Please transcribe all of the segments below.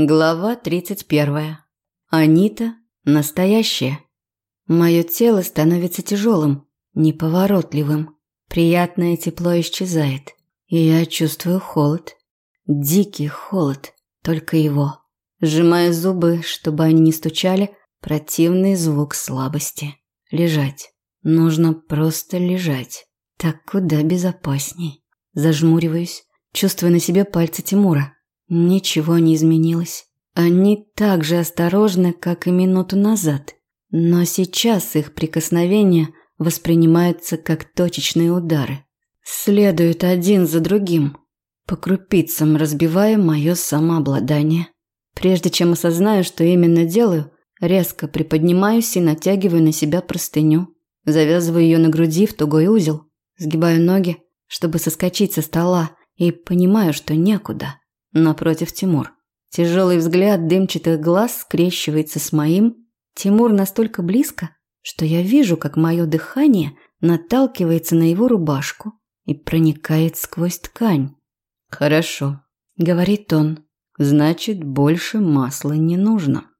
Глава 31. Анита настоящая. Мое тело становится тяжелым, неповоротливым. Приятное тепло исчезает, и я чувствую холод. Дикий холод, только его. Сжимаю зубы, чтобы они не стучали, противный звук слабости. Лежать. Нужно просто лежать. Так куда безопасней. Зажмуриваюсь, чувствуя на себе пальцы Тимура. Ничего не изменилось. Они так же осторожны, как и минуту назад. Но сейчас их прикосновения воспринимаются как точечные удары. Следуют один за другим, по крупицам разбивая мое самообладание. Прежде чем осознаю, что именно делаю, резко приподнимаюсь и натягиваю на себя простыню. Завязываю ее на груди в тугой узел, сгибаю ноги, чтобы соскочить со стола, и понимаю, что некуда. Напротив Тимур. Тяжелый взгляд дымчатых глаз скрещивается с моим. Тимур настолько близко, что я вижу, как мое дыхание наталкивается на его рубашку и проникает сквозь ткань. «Хорошо», — говорит он. «Значит, больше масла не нужно».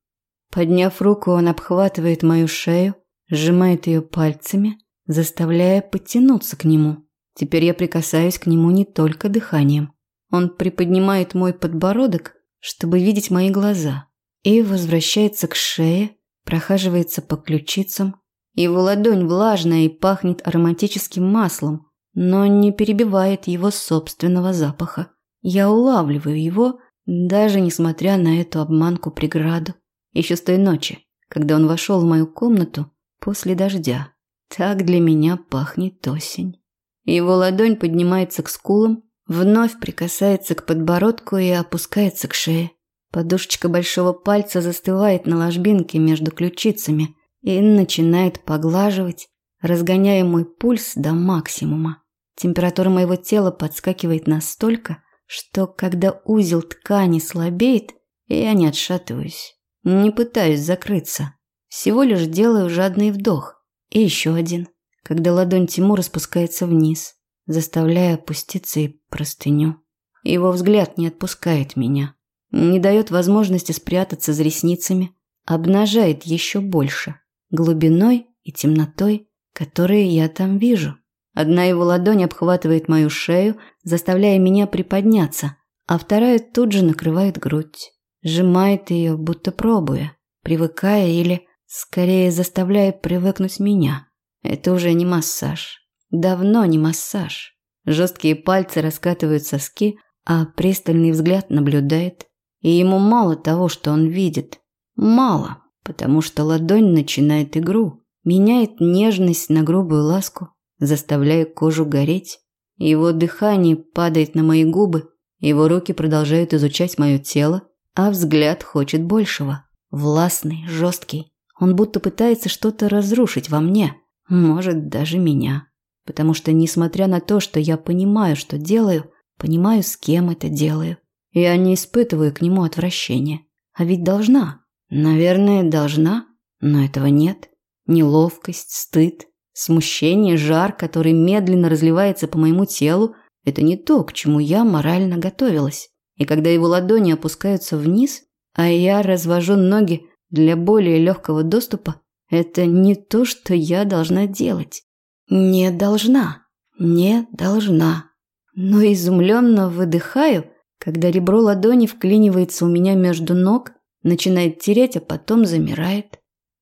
Подняв руку, он обхватывает мою шею, сжимает ее пальцами, заставляя подтянуться к нему. Теперь я прикасаюсь к нему не только дыханием. Он приподнимает мой подбородок, чтобы видеть мои глаза, и возвращается к шее, прохаживается по ключицам. Его ладонь влажная и пахнет ароматическим маслом, но не перебивает его собственного запаха. Я улавливаю его, даже несмотря на эту обманку-преграду. Еще с той ночи, когда он вошел в мою комнату после дождя. Так для меня пахнет осень. Его ладонь поднимается к скулам, Вновь прикасается к подбородку и опускается к шее. Подушечка большого пальца застывает на ложбинке между ключицами и начинает поглаживать, разгоняя мой пульс до максимума. Температура моего тела подскакивает настолько, что когда узел ткани слабеет, я не отшатываюсь, не пытаюсь закрыться. Всего лишь делаю жадный вдох. И еще один, когда ладонь Тимура спускается вниз заставляя опуститься и простыню. Его взгляд не отпускает меня, не дает возможности спрятаться за ресницами, обнажает еще больше, глубиной и темнотой, которые я там вижу. Одна его ладонь обхватывает мою шею, заставляя меня приподняться, а вторая тут же накрывает грудь, сжимает ее, будто пробуя, привыкая или, скорее, заставляя привыкнуть меня. Это уже не массаж, Давно не массаж. Жесткие пальцы раскатывают соски, а пристальный взгляд наблюдает. И ему мало того, что он видит. Мало, потому что ладонь начинает игру, меняет нежность на грубую ласку, заставляя кожу гореть. Его дыхание падает на мои губы, его руки продолжают изучать мое тело, а взгляд хочет большего. Властный, жесткий. Он будто пытается что-то разрушить во мне, может, даже меня потому что, несмотря на то, что я понимаю, что делаю, понимаю, с кем это делаю, я не испытываю к нему отвращения. А ведь должна. Наверное, должна, но этого нет. Неловкость, стыд, смущение, жар, который медленно разливается по моему телу, это не то, к чему я морально готовилась. И когда его ладони опускаются вниз, а я развожу ноги для более легкого доступа, это не то, что я должна делать. Не должна, не должна. Но изумленно выдыхаю, когда ребро ладони вклинивается у меня между ног, начинает тереть, а потом замирает.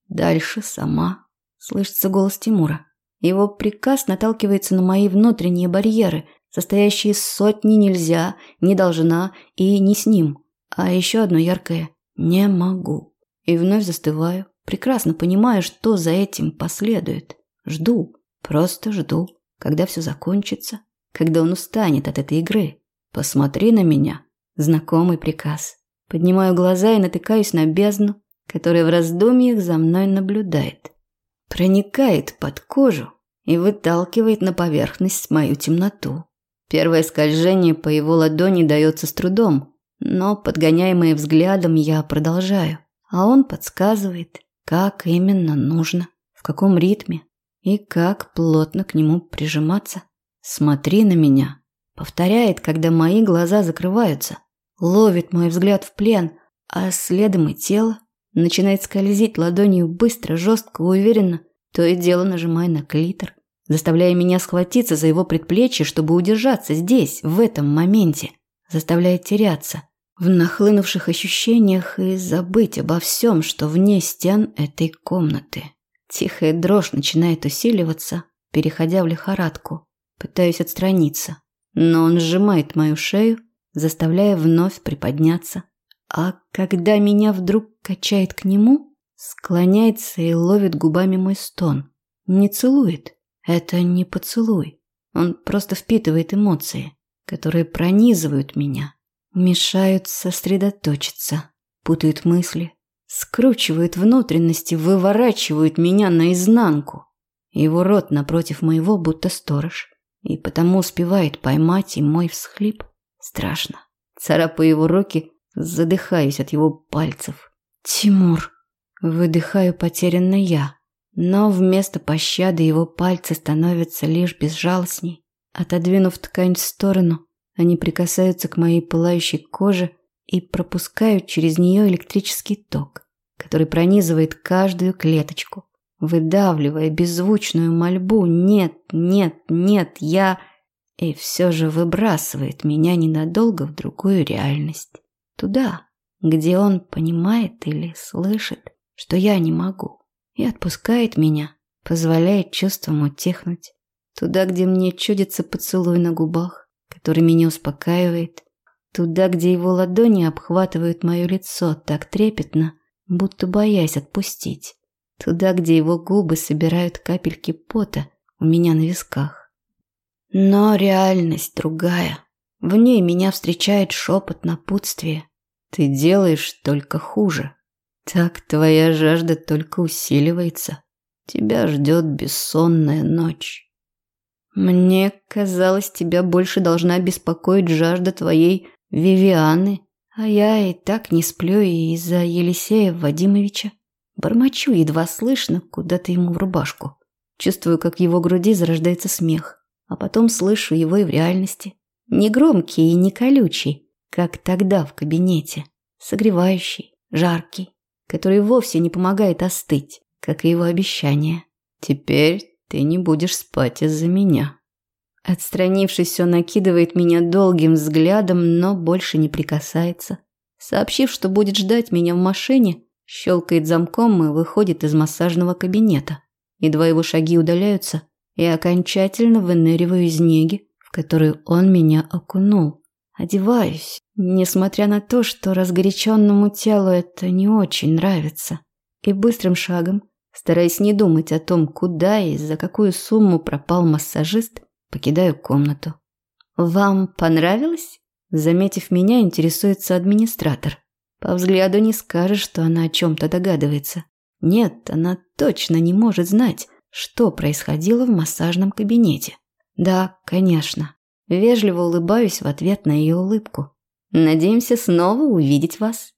Дальше сама. Слышится голос Тимура. Его приказ наталкивается на мои внутренние барьеры, состоящие из сотни нельзя, не должна и не с ним. А еще одно яркое «не могу». И вновь застываю, прекрасно понимая, что за этим последует. Жду. Просто жду, когда все закончится, когда он устанет от этой игры. Посмотри на меня. Знакомый приказ. Поднимаю глаза и натыкаюсь на бездну, которая в раздумьях за мной наблюдает. Проникает под кожу и выталкивает на поверхность мою темноту. Первое скольжение по его ладони дается с трудом, но, подгоняемый взглядом, я продолжаю. А он подсказывает, как именно нужно, в каком ритме, и как плотно к нему прижиматься. «Смотри на меня», — повторяет, когда мои глаза закрываются. Ловит мой взгляд в плен, а следом и тело. Начинает скользить ладонью быстро, жестко, уверенно, то и дело нажимая на клитор, заставляя меня схватиться за его предплечье, чтобы удержаться здесь, в этом моменте, заставляя теряться в нахлынувших ощущениях и забыть обо всем, что вне стен этой комнаты. Тихая дрожь начинает усиливаться, переходя в лихорадку. Пытаюсь отстраниться, но он сжимает мою шею, заставляя вновь приподняться. А когда меня вдруг качает к нему, склоняется и ловит губами мой стон. Не целует. Это не поцелуй. Он просто впитывает эмоции, которые пронизывают меня, мешают сосредоточиться, путают мысли, скручивают внутренности, выворачивают меня наизнанку. Его рот напротив моего будто сторож, и потому успевает поймать и мой всхлип. Страшно. Царапаю его руки, задыхаюсь от его пальцев. «Тимур!» Выдыхаю потерянно я, но вместо пощады его пальцы становятся лишь безжалостней. Отодвинув ткань в сторону, они прикасаются к моей пылающей коже и пропускают через нее электрический ток, который пронизывает каждую клеточку, выдавливая беззвучную мольбу «нет, нет, нет, я...» и все же выбрасывает меня ненадолго в другую реальность. Туда, где он понимает или слышит, что я не могу, и отпускает меня, позволяет чувствам утихнуть. Туда, где мне чудится поцелуй на губах, который меня успокаивает. Туда, где его ладони обхватывают мое лицо так трепетно, будто боясь отпустить. Туда, где его губы собирают капельки пота у меня на висках. Но реальность другая. В ней меня встречает шепот напутствия. Ты делаешь только хуже. Так твоя жажда только усиливается. Тебя ждет бессонная ночь. Мне казалось, тебя больше должна беспокоить жажда твоей Вивианы, а я и так не сплю из-за Елисея Вадимовича. Бормочу едва слышно куда-то ему в рубашку. Чувствую, как в его груди зарождается смех, а потом слышу его и в реальности. Не громкий и не колючий, как тогда в кабинете. Согревающий, жаркий, который вовсе не помогает остыть, как и его обещание. Теперь ты не будешь спать из-за меня. Отстранившись, он накидывает меня долгим взглядом, но больше не прикасается. Сообщив, что будет ждать меня в машине, щелкает замком и выходит из массажного кабинета. Едва его шаги удаляются, я окончательно выныриваю из неги, в которую он меня окунул. Одеваюсь, несмотря на то, что разгоряченному телу это не очень нравится. И быстрым шагом, стараясь не думать о том, куда и за какую сумму пропал массажист, покидаю комнату. «Вам понравилось?» Заметив меня, интересуется администратор. По взгляду не скажешь, что она о чем-то догадывается. Нет, она точно не может знать, что происходило в массажном кабинете. Да, конечно. Вежливо улыбаюсь в ответ на ее улыбку. Надеемся снова увидеть вас.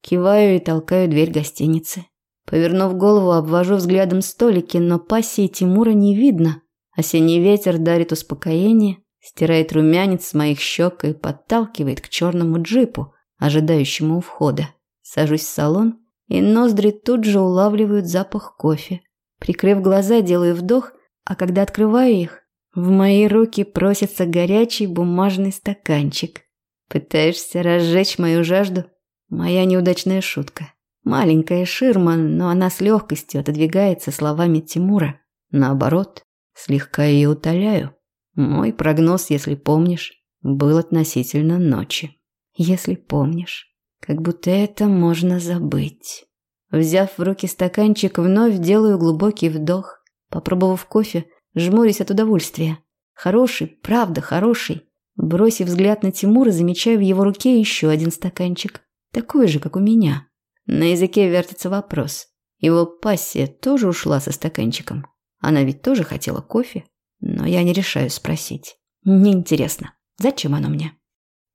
Киваю и толкаю дверь гостиницы. Повернув голову, обвожу взглядом столики, но пассии Тимура не видно. Осенний ветер дарит успокоение, стирает румянец с моих щек и подталкивает к черному джипу, ожидающему у входа. Сажусь в салон, и ноздри тут же улавливают запах кофе. Прикрыв глаза, делаю вдох, а когда открываю их, в мои руки просится горячий бумажный стаканчик. Пытаешься разжечь мою жажду? Моя неудачная шутка. Маленькая ширма, но она с легкостью отодвигается словами Тимура. Наоборот, слегка ее утоляю. Мой прогноз, если помнишь, был относительно ночи. Если помнишь. Как будто это можно забыть. Взяв в руки стаканчик, вновь делаю глубокий вдох. Попробовав кофе, жмурюсь от удовольствия. Хороший, правда хороший. Бросив взгляд на Тимура, замечаю в его руке еще один стаканчик. Такой же, как у меня. На языке вертится вопрос. Его пассия тоже ушла со стаканчиком. Она ведь тоже хотела кофе. Но я не решаю спросить. Неинтересно. Зачем оно мне?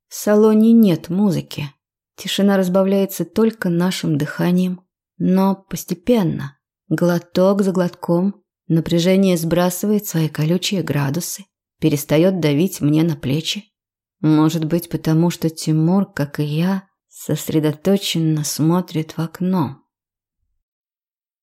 В салоне нет музыки. Тишина разбавляется только нашим дыханием. Но постепенно, глоток за глотком, Напряжение сбрасывает свои колючие градусы, перестает давить мне на плечи. Может быть, потому что Тимур, как и я, сосредоточенно смотрит в окно.